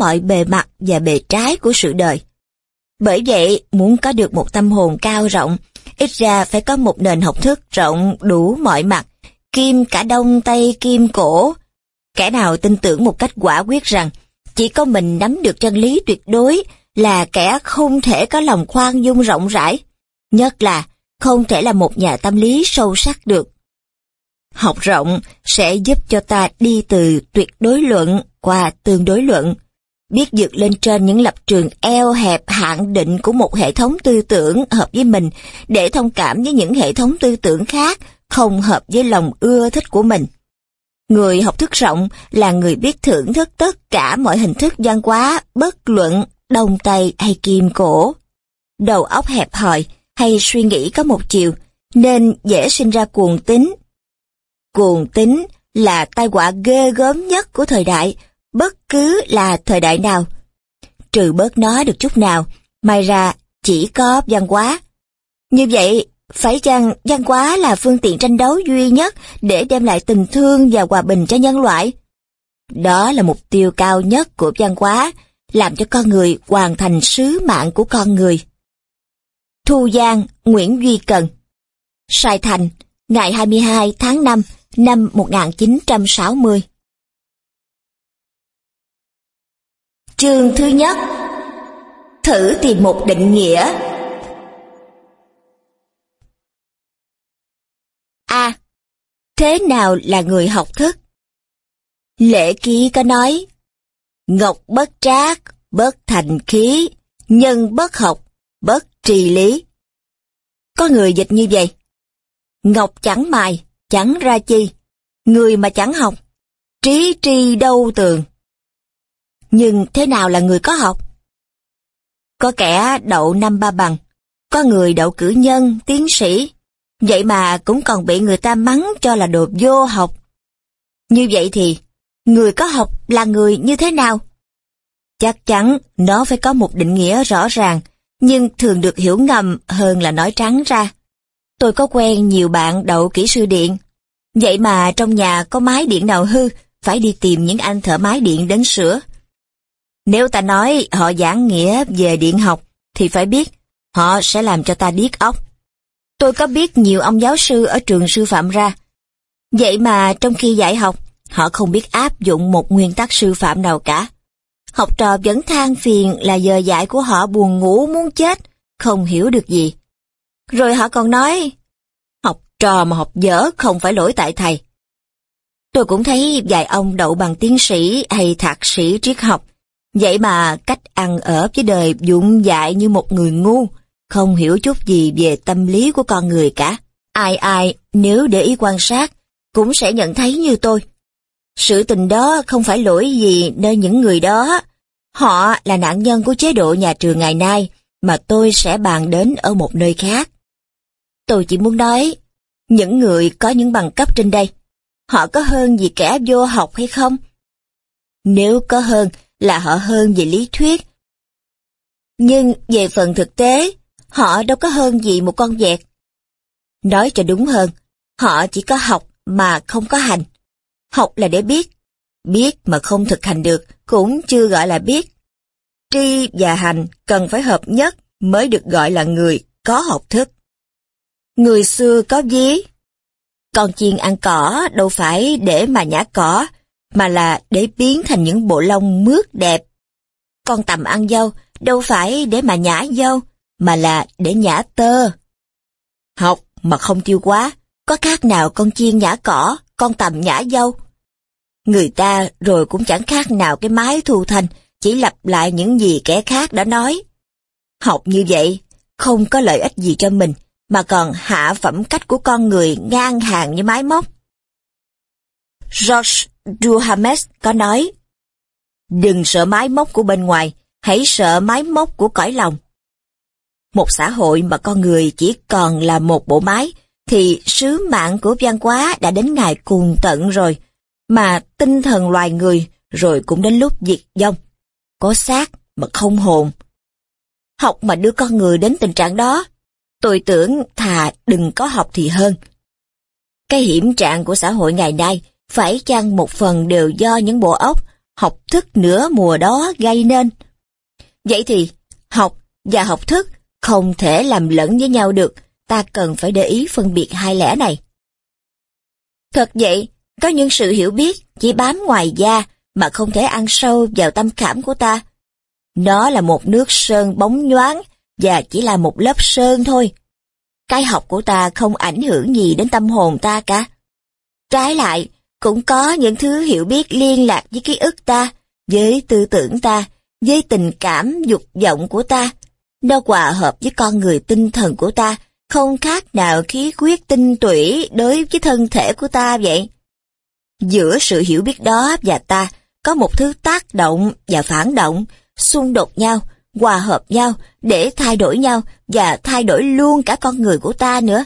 mọi bề mặt và bề trái của sự đời. Bởi vậy, muốn có được một tâm hồn cao rộng, ít ra phải có một nền học thức rộng đủ mọi mặt, kim cả đông tây kim cổ. Kẻ nào tin tưởng một cách quả quyết rằng chỉ có mình nắm được chân lý tuyệt đối là kẻ không thể có lòng khoan dung rộng rãi, nhất là không thể là một nhà tâm lý sâu sắc được. Học rộng sẽ giúp cho ta đi từ tuyệt đối luận qua tương đối luận, biết vượt lên trên những lập trường eo hẹp hạn định của một hệ thống tư tưởng hợp với mình để thông cảm với những hệ thống tư tưởng khác không hợp với lòng ưa thích của mình. Người học thức rộng là người biết thưởng thức tất cả mọi hình thức văn hóa, bất luận, đông tây hay kim cổ. Đầu óc hẹp hòi hay suy nghĩ có một chiều, nên dễ sinh ra cuồng tính. Cuồng tính là tai họa ghê gớm nhất của thời đại, bất cứ là thời đại nào. Trừ bớt nó được chút nào, may ra chỉ có văn hóa. Như vậy, phải chăng văn hóa là phương tiện tranh đấu duy nhất để đem lại tình thương và hòa bình cho nhân loại? Đó là mục tiêu cao nhất của văn hóa, làm cho con người hoàn thành sứ mạng của con người. Thu Giang, Nguyễn Duy Cần Sài Thành, ngày 22 tháng 5 năm 1960 Chương thứ nhất Thử tìm một định nghĩa A. Thế nào là người học thức? Lễ ký có nói Ngọc bất trác, bất thành khí, nhân bất học, bất trì lý. Có người dịch như vậy. Ngọc chẳng mài, chẳng ra chi. Người mà chẳng học, trí tri đâu tường. Nhưng thế nào là người có học? Có kẻ đậu năm ba bằng, có người đậu cử nhân, tiến sĩ, vậy mà cũng còn bị người ta mắng cho là đồ vô học. Như vậy thì, người có học là người như thế nào? Chắc chắn nó phải có một định nghĩa rõ ràng, nhưng thường được hiểu ngầm hơn là nói trắng ra. Tôi có quen nhiều bạn đậu kỹ sư điện. Vậy mà trong nhà có máy điện nào hư, phải đi tìm những anh thợ máy điện đến sửa. Nếu ta nói họ giảng nghĩa về điện học, thì phải biết, họ sẽ làm cho ta điếc óc. Tôi có biết nhiều ông giáo sư ở trường sư phạm ra. Vậy mà trong khi dạy học, họ không biết áp dụng một nguyên tắc sư phạm nào cả. Học trò vẫn than phiền là giờ dạy của họ buồn ngủ muốn chết, không hiểu được gì. Rồi họ còn nói, học trò mà học dở không phải lỗi tại thầy. Tôi cũng thấy vài ông đậu bằng tiến sĩ hay thạc sĩ triết học, vậy mà cách ăn ở với đời dụng dại như một người ngu, không hiểu chút gì về tâm lý của con người cả. Ai ai nếu để ý quan sát, cũng sẽ nhận thấy như tôi. Sự tình đó không phải lỗi gì nơi những người đó. Họ là nạn nhân của chế độ nhà trường ngày nay mà tôi sẽ bàn đến ở một nơi khác. Tôi chỉ muốn nói, những người có những bằng cấp trên đây, họ có hơn gì kẻ vô học hay không? Nếu có hơn là họ hơn về lý thuyết. Nhưng về phần thực tế, họ đâu có hơn gì một con vẹt. Nói cho đúng hơn, họ chỉ có học mà không có hành. Học là để biết, biết mà không thực hành được cũng chưa gọi là biết. Tri và hành cần phải hợp nhất mới được gọi là người có học thức. Người xưa có ví, con chiên ăn cỏ đâu phải để mà nhả cỏ, mà là để biến thành những bộ lông mướt đẹp. Con tầm ăn dâu đâu phải để mà nhả dâu, mà là để nhả tơ. Học mà không tiêu quá, có khác nào con chiên nhả cỏ, con tầm nhả dâu. Người ta rồi cũng chẳng khác nào cái máy thu thành chỉ lặp lại những gì kẻ khác đã nói. Học như vậy, không có lợi ích gì cho mình, mà còn hạ phẩm cách của con người ngang hàng như máy móc. George Duhamel có nói, Đừng sợ máy móc của bên ngoài, hãy sợ máy móc của cõi lòng. Một xã hội mà con người chỉ còn là một bộ máy, thì sứ mạng của văn hóa đã đến ngày cùng tận rồi, mà tinh thần loài người rồi cũng đến lúc diệt vong. Có xác mà không hồn. Học mà đưa con người đến tình trạng đó, tôi tưởng thà đừng có học thì hơn. Cái hiểm trạng của xã hội ngày nay phải chăng một phần đều do những bộ óc, học thức nửa mùa đó gây nên. Vậy thì, học và học thức không thể làm lẫn với nhau được, ta cần phải để ý phân biệt hai lẽ này. Thật vậy, có những sự hiểu biết chỉ bám ngoài da mà không thể ăn sâu vào tâm khảm của ta. Nó là một nước sơn bóng nhoáng và chỉ là một lớp sơn thôi. Cái học của ta không ảnh hưởng gì đến tâm hồn ta cả. Trái lại, cũng có những thứ hiểu biết liên lạc với ký ức ta, với tư tưởng ta, với tình cảm dục vọng của ta. Nó hòa hợp với con người tinh thần của ta, không khác nào khí huyết tinh tủy đối với thân thể của ta vậy. Giữa sự hiểu biết đó và ta có một thứ tác động và phản động, xung đột nhau, hòa hợp nhau để thay đổi nhau và thay đổi luôn cả con người của ta nữa.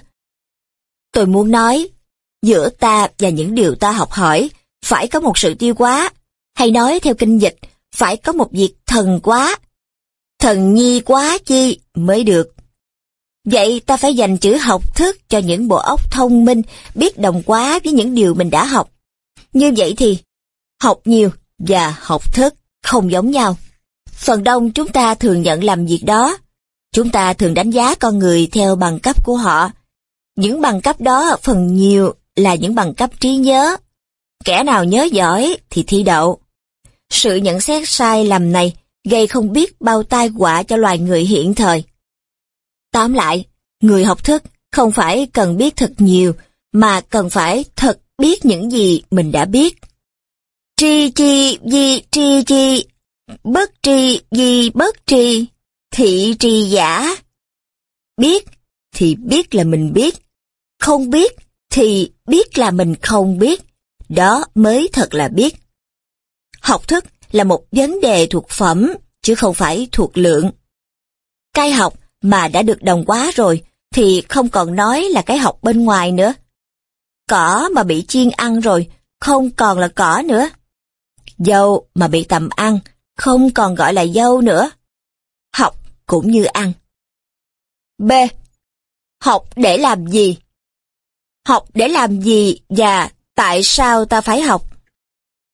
Tôi muốn nói, giữa ta và những điều ta học hỏi, phải có một sự tiêu quá, hay nói theo kinh dịch, phải có một việc thần quá. Thần nhi quá chi mới được. Vậy ta phải dành chữ học thức cho những bộ óc thông minh, biết đồng quá với những điều mình đã học. Như vậy thì, học nhiều và học thức không giống nhau. Phần đông chúng ta thường nhận làm việc đó. Chúng ta thường đánh giá con người theo bằng cấp của họ. Những bằng cấp đó phần nhiều là những bằng cấp trí nhớ. Kẻ nào nhớ giỏi thì thi đậu. Sự nhận xét sai lầm này gây không biết bao tai họa cho loài người hiện thời. Tóm lại, người học thức không phải cần biết thật nhiều, mà cần phải thật biết những gì mình đã biết. Tri chi di tri chi, bất tri di bất tri, thị tri giả. Biết thì biết là mình biết, không biết thì biết là mình không biết, đó mới thật là biết. Học thức là một vấn đề thuộc phẩm, chứ không phải thuộc lượng. Cái học mà đã được đồng quá rồi, thì không còn nói là cái học bên ngoài nữa. Cỏ mà bị chiên ăn rồi, không còn là cỏ nữa. Dâu mà bị tầm ăn, không còn gọi là dâu nữa. Học cũng như ăn. B. Học để làm gì? Học để làm gì và tại sao ta phải học?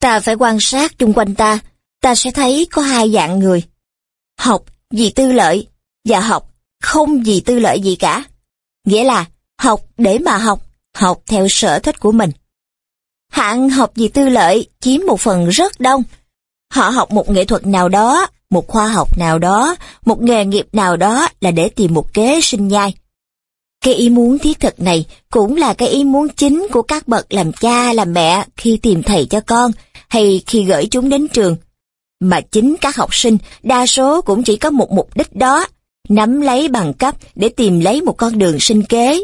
Ta phải quan sát chung quanh ta, ta sẽ thấy có hai dạng người. Học vì tư lợi và học không vì tư lợi gì cả. Nghĩa là học để mà học, học theo sở thích của mình. Hạng học vì tư lợi chiếm một phần rất đông. Họ học một nghệ thuật nào đó, một khoa học nào đó, một nghề nghiệp nào đó là để tìm một kế sinh nhai. Cái ý muốn thiết thực này cũng là cái ý muốn chính của các bậc làm cha làm mẹ khi tìm thầy cho con hay khi gửi chúng đến trường. Mà chính các học sinh đa số cũng chỉ có một mục đích đó, nắm lấy bằng cấp để tìm lấy một con đường sinh kế.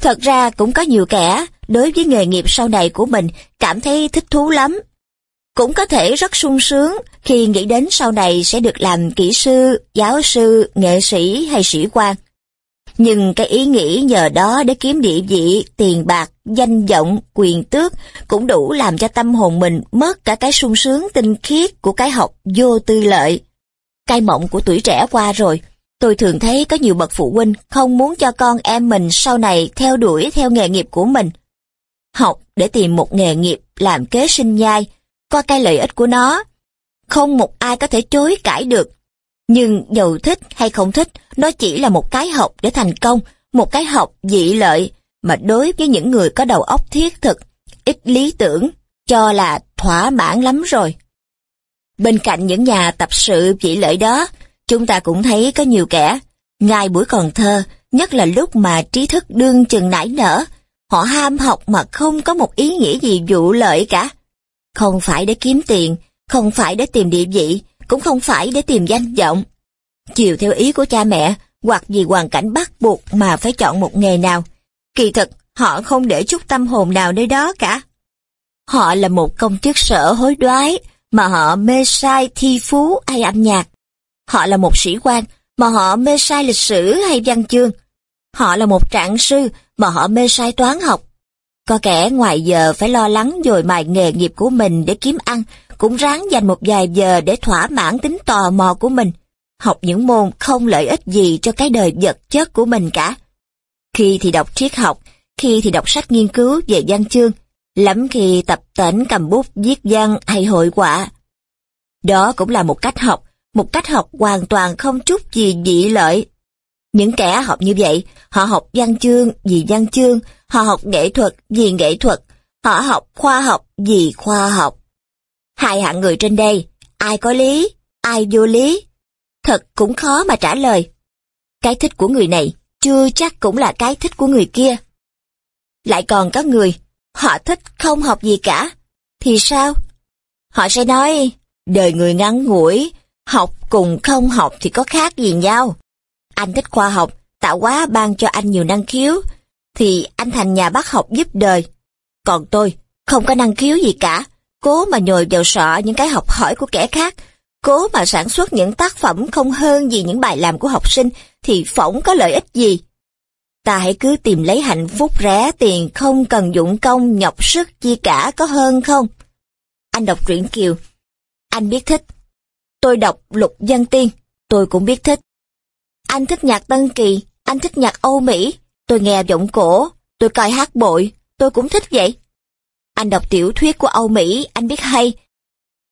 Thật ra cũng có nhiều kẻ đối với nghề nghiệp sau này của mình cảm thấy thích thú lắm. Cũng có thể rất sung sướng khi nghĩ đến sau này sẽ được làm kỹ sư, giáo sư, nghệ sĩ hay sĩ quan. Nhưng cái ý nghĩ nhờ đó để kiếm địa vị, tiền bạc, danh vọng, quyền tước cũng đủ làm cho tâm hồn mình mất cả cái sung sướng tinh khiết của cái học vô tư lợi. Cái mộng của tuổi trẻ qua rồi, tôi thường thấy có nhiều bậc phụ huynh không muốn cho con em mình sau này theo đuổi theo nghề nghiệp của mình. Học để tìm một nghề nghiệp làm kế sinh nhai, có cái lợi ích của nó. Không một ai có thể chối cãi được. Nhưng dầu thích hay không thích, nó chỉ là một cái học để thành công, một cái học dị lợi, mà đối với những người có đầu óc thiết thực, ít lý tưởng, cho là thỏa mãn lắm rồi. Bên cạnh những nhà tập sự dị lợi đó, chúng ta cũng thấy có nhiều kẻ, ngay buổi còn thơ, nhất là lúc mà trí thức đương chừng nảy nở, họ ham học mà không có một ý nghĩa gì vụ lợi cả. Không phải để kiếm tiền, không phải để tìm địa vị, cũng không phải để tìm danh vọng. Chiều theo ý của cha mẹ, hoặc vì hoàn cảnh bắt buộc mà phải chọn một nghề nào. Kỳ thực, họ không để chút tâm hồn nào nơi đó cả. Họ là một công chức sở hối đoái, mà họ mê sai thi phú hay âm nhạc. Họ là một sĩ quan, mà họ mê sai lịch sử hay văn chương. Họ là một trạng sư, mà họ mê sai toán học. Có kẻ ngoài giờ phải lo lắng dồi mài nghề nghiệp của mình để kiếm ăn, cũng ráng dành một vài giờ để thỏa mãn tính tò mò của mình. Học những môn không lợi ích gì cho cái đời vật chất của mình cả. Khi thì đọc triết học, khi thì đọc sách nghiên cứu về văn chương, lắm khi tập tễnh cầm bút viết văn hay hội họa. Đó cũng là một cách học, một cách học hoàn toàn không chút gì dị lợi. Những kẻ học như vậy, họ học văn chương vì văn chương, họ học nghệ thuật vì nghệ thuật, họ học khoa học vì khoa học. Hai hạng người trên đây, ai có lý, ai vô lý? Thật cũng khó mà trả lời. Cái thích của người này chưa chắc cũng là cái thích của người kia. Lại còn có người, họ thích không học gì cả. Thì sao? Họ sẽ nói, đời người ngắn ngủi, học cùng không học thì có khác gì nhau. Anh thích khoa học, tạo hóa ban cho anh nhiều năng khiếu, thì anh thành nhà bác học giúp đời. Còn tôi, không có năng khiếu gì cả, cố mà nhồi vào sọ những cái học hỏi của kẻ khác, cố mà sản xuất những tác phẩm không hơn gì những bài làm của học sinh, thì phỏng có lợi ích gì. Ta hãy cứ tìm lấy hạnh phúc rẻ tiền không cần dụng công nhọc sức chi cả có hơn không? Anh đọc truyện Kiều. Anh biết thích. Tôi đọc Lục Dân Tiên. Tôi cũng biết thích. Anh thích nhạc Tân Kỳ. Anh thích nhạc Âu Mỹ. Tôi nghe giọng cổ. Tôi coi hát bội. Tôi cũng thích vậy. Anh đọc tiểu thuyết của Âu Mỹ. Anh biết hay.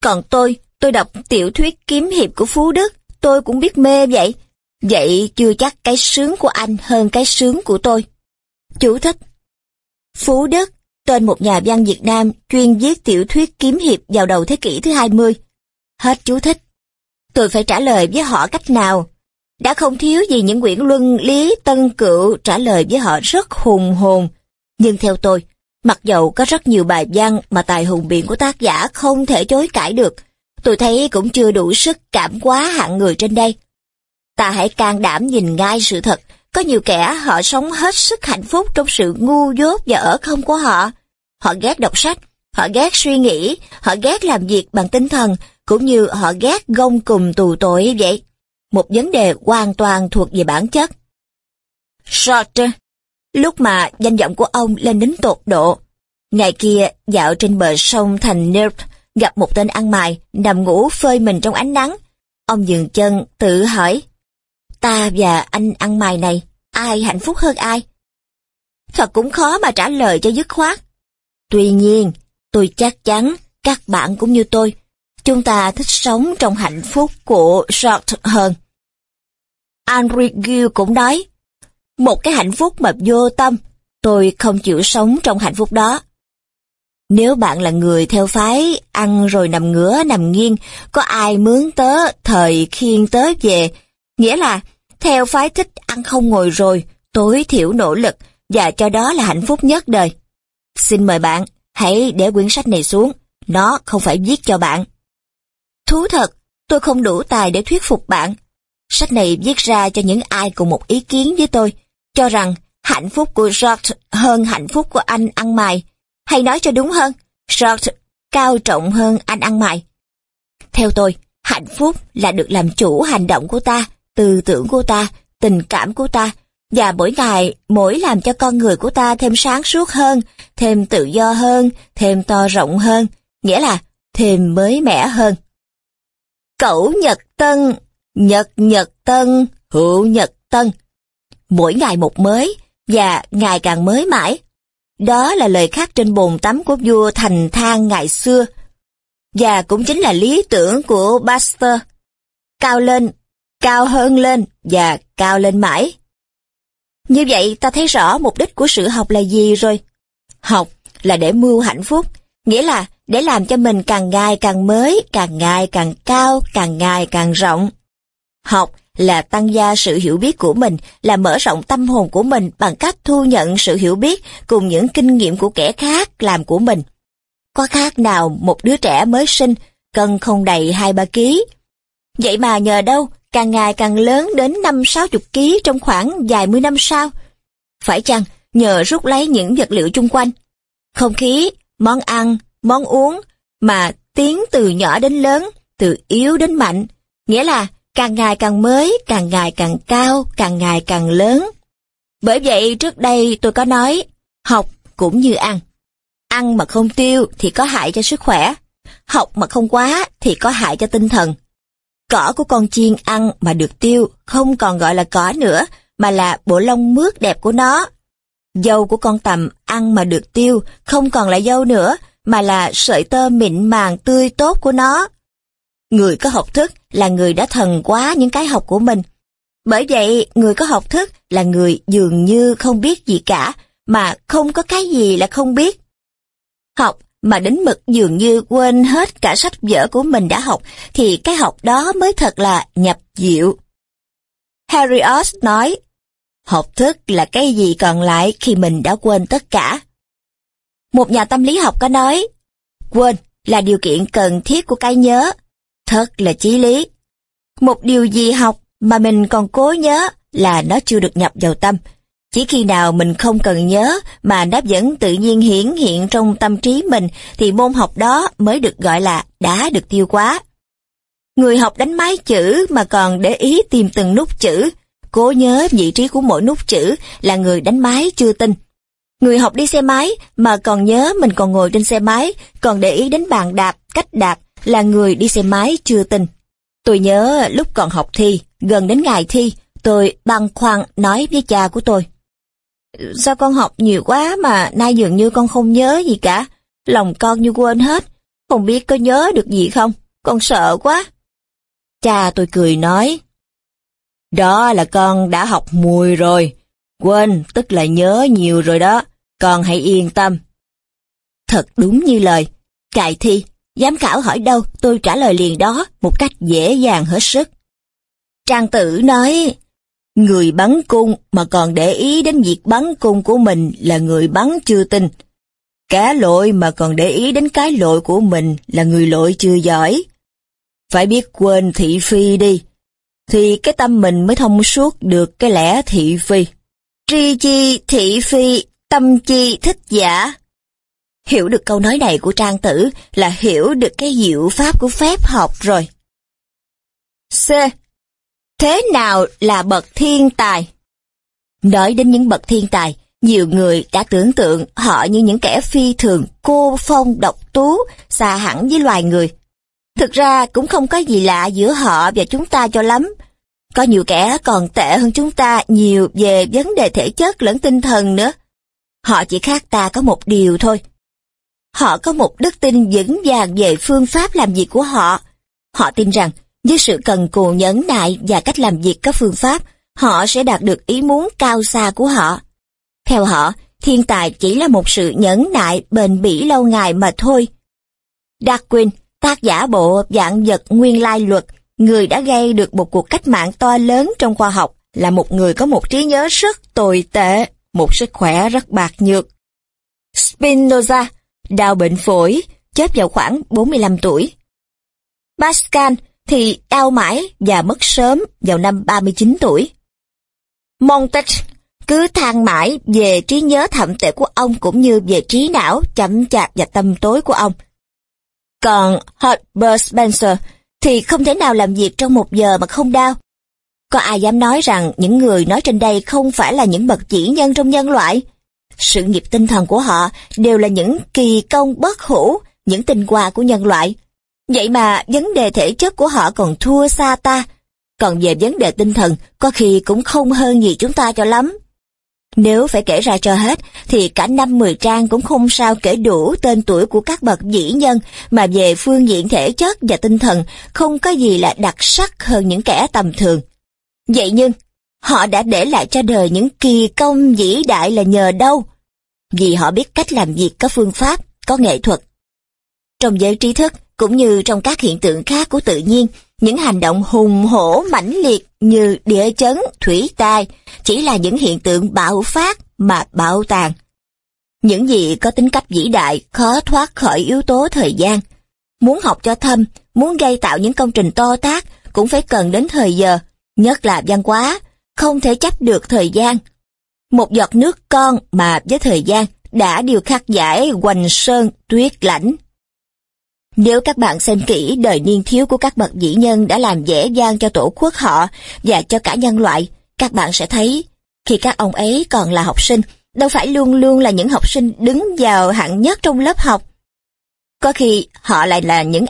Còn tôi, tôi đọc tiểu thuyết kiếm hiệp của Phú Đức. Tôi cũng biết mê vậy. Vậy chưa chắc cái sướng của anh hơn cái sướng của tôi. Chú thích. Phú Đức, tên một nhà văn Việt Nam chuyên viết tiểu thuyết kiếm hiệp vào đầu thế kỷ thứ 20. Hết chú thích. Tôi phải trả lời với họ cách nào? Đã không thiếu gì những quyển luân lý tân cựu trả lời với họ rất hùng hồn. Nhưng theo tôi, mặc dầu có rất nhiều bài văn mà tài hùng biện của tác giả không thể chối cãi được, tôi thấy cũng chưa đủ sức cảm quá hạng người trên đây. Ta hãy can đảm nhìn ngay sự thật, có nhiều kẻ họ sống hết sức hạnh phúc trong sự ngu dốt và ở không của họ. Họ ghét đọc sách, họ ghét suy nghĩ, họ ghét làm việc bằng tinh thần, cũng như họ ghét gông cùng tù tội vậy. Một vấn đề hoàn toàn thuộc về bản chất. Sartre, lúc mà danh vọng của ông lên đến tột độ, ngày kia dạo trên bờ sông thành Nerd gặp một tên ăn mày nằm ngủ phơi mình trong ánh nắng. Ông dừng chân tự hỏi, ta và anh ăn mày này, ai hạnh phúc hơn ai? Thật cũng khó mà trả lời cho dứt khoát. Tuy nhiên, tôi chắc chắn các bạn cũng như tôi, chúng ta thích sống trong hạnh phúc của George hơn. Henry Gill cũng nói, một cái hạnh phúc mà vô tâm, tôi không chịu sống trong hạnh phúc đó. Nếu bạn là người theo phái ăn rồi nằm ngửa nằm nghiêng, có ai mướn tớ thời khiên tớ về, nghĩa là theo phái thích ăn không ngồi rồi, tối thiểu nỗ lực và cho đó là hạnh phúc nhất đời. Xin mời bạn, hãy để quyển sách này xuống, nó không phải viết cho bạn. Thú thật, tôi không đủ tài để thuyết phục bạn. Sách này viết ra cho những ai cùng một ý kiến với tôi, cho rằng hạnh phúc của George hơn hạnh phúc của anh ăn mày, hay nói cho đúng hơn, George cao trọng hơn anh ăn mày. Theo tôi, hạnh phúc là được làm chủ hành động của ta, tư tưởng của ta, tình cảm của ta, và mỗi ngày mỗi làm cho con người của ta thêm sáng suốt hơn, thêm tự do hơn, thêm to rộng hơn, nghĩa là thêm mới mẻ hơn. Cẩu Nhật Tân, Nhật Nhật Tân, Hữu Nhật Tân. Mỗi ngày một mới, và ngày càng mới mãi. Đó là lời khắc trên bồn tắm của vua Thành Thang ngày xưa. Và cũng chính là lý tưởng của Baxter. Cao lên, cao hơn lên và cao lên mãi. Như vậy ta thấy rõ mục đích của sự học là gì rồi. Học là để mưu hạnh phúc, nghĩa là để làm cho mình càng ngày càng mới, càng ngày càng cao, càng ngày càng rộng. Học là tăng gia sự hiểu biết của mình, là mở rộng tâm hồn của mình bằng cách thu nhận sự hiểu biết cùng những kinh nghiệm của kẻ khác làm của mình. Có khác nào một đứa trẻ mới sinh, cân không đầy hai ba ký. Vậy mà nhờ đâu, càng ngày càng lớn đến năm sáu chục ký trong khoảng vài mươi năm sau. Phải chăng nhờ rút lấy những vật liệu chung quanh? Không khí, món ăn, món uống, mà tiến từ nhỏ đến lớn, từ yếu đến mạnh, nghĩa là càng ngày càng mới, càng ngày càng cao, càng ngày càng lớn. Bởi vậy trước đây tôi có nói, học cũng như ăn. Ăn mà không tiêu thì có hại cho sức khỏe, học mà không quá thì có hại cho tinh thần. Cỏ của con chiên ăn mà được tiêu không còn gọi là cỏ nữa, mà là bộ lông mướt đẹp của nó. Dâu của con tầm ăn mà được tiêu, không còn là dâu nữa, mà là sợi tơ mịn màng tươi tốt của nó. Người có học thức là người đã thần quá những cái học của mình. Bởi vậy, người có học thức là người dường như không biết gì cả, mà không có cái gì là không biết. Học mà đến mực dường như quên hết cả sách vở của mình đã học, thì cái học đó mới thật là nhập diệu. Harry Oz nói, học thức là cái gì còn lại khi mình đã quên tất cả. Một nhà tâm lý học có nói, quên là điều kiện cần thiết của cái nhớ, thật là chí lý. Một điều gì học mà mình còn cố nhớ là nó chưa được nhập vào tâm. Chỉ khi nào mình không cần nhớ mà nó vẫn tự nhiên hiển hiện trong tâm trí mình thì môn học đó mới được gọi là đã được tiêu hóa. Người học đánh máy chữ mà còn để ý tìm từng nút chữ, cố nhớ vị trí của mỗi nút chữ là người đánh máy chưa tin. Người học đi xe máy mà còn nhớ mình còn ngồi trên xe máy, còn để ý đến bàn đạp, cách đạp là người đi xe máy chưa tin. Tôi nhớ lúc còn học thi, gần đến ngày thi, tôi băn khoăn nói với cha của tôi. Sao con học nhiều quá mà nay dường như con không nhớ gì cả, lòng con như quên hết, không biết có nhớ được gì không, con sợ quá. Cha tôi cười nói, đó là con đã học mùi rồi, quên tức là nhớ nhiều rồi đó, con hãy yên tâm. Thật đúng như lời, cài thi, giám khảo hỏi đâu tôi trả lời liền đó một cách dễ dàng hết sức. Trang tử nói, người bắn cung mà còn để ý đến việc bắn cung của mình là người bắn chưa tin. Cá lội mà còn để ý đến cái lội của mình là người lội chưa giỏi. Phải biết quên thị phi đi, thì cái tâm mình mới thông suốt được cái lẽ thị phi. Tri chi thị phi, tâm chi thích giả. Hiểu được câu nói này của Trang Tử là hiểu được cái diệu pháp của phép học rồi. C. Thế nào là bậc thiên tài? Nói đến những bậc thiên tài, nhiều người đã tưởng tượng họ như những kẻ phi thường cô phong độc tú, xa hẳn với loài người. Thực ra cũng không có gì lạ giữa họ và chúng ta cho lắm. Có nhiều kẻ còn tệ hơn chúng ta nhiều về vấn đề thể chất lẫn tinh thần nữa. Họ chỉ khác ta có một điều thôi. Họ có một đức tin vững vàng về phương pháp làm việc của họ. Họ tin rằng với sự cần cù nhẫn nại và cách làm việc có phương pháp, họ sẽ đạt được ý muốn cao xa của họ. Theo họ, thiên tài chỉ là một sự nhẫn nại bền bỉ lâu ngày mà thôi. Darwin, tác giả bộ dạng vật nguyên lai luật, người đã gây được một cuộc cách mạng to lớn trong khoa học, là một người có một trí nhớ rất tồi tệ, một sức khỏe rất bạc nhược. Spinoza, đau bệnh phổi, chết vào khoảng 45 tuổi. Pascal thì đau mãi và mất sớm vào năm 39 tuổi. Montaigne cứ than mãi về trí nhớ thậm tệ của ông cũng như về trí não chậm chạp và tâm tối của ông. Còn Herbert Spencer thì không thể nào làm việc trong một giờ mà không đau. Có ai dám nói rằng những người nói trên đây không phải là những bậc chỉ nhân trong nhân loại? Sự nghiệp tinh thần của họ đều là những kỳ công bất hủ, những tinh hoa của nhân loại. Vậy mà vấn đề thể chất của họ còn thua xa ta, còn về vấn đề tinh thần có khi cũng không hơn gì chúng ta cho lắm. Nếu phải kể ra cho hết, thì cả năm mười trang cũng không sao kể đủ tên tuổi của các bậc vĩ nhân, mà về phương diện thể chất và tinh thần, không có gì là đặc sắc hơn những kẻ tầm thường. Vậy nhưng, họ đã để lại cho đời những kỳ công vĩ đại là nhờ đâu? Vì họ biết cách làm việc có phương pháp, có nghệ thuật. Trong giới trí thức, cũng như trong các hiện tượng khác của tự nhiên, những hành động hùng hổ mãnh liệt như địa chấn, thủy tai chỉ là những hiện tượng bạo phát mà bạo tàn. Những gì có tính cách vĩ đại khó thoát khỏi yếu tố thời gian. Muốn học cho thâm, muốn gây tạo những công trình to tác cũng phải cần đến thời giờ, nhất là văn hóa, không thể chấp được thời gian. Một giọt nước con mà với thời gian đã điều khắc giải hoành sơn tuyết lãnh. Nếu các bạn xem kỹ đời niên thiếu của các bậc vĩ nhân đã làm dễ dàng cho tổ quốc họ và cho cả nhân loại, các bạn sẽ thấy khi các ông ấy còn là học sinh, đâu phải luôn luôn là những học sinh đứng vào hạng nhất trong lớp học. Có khi họ lại là những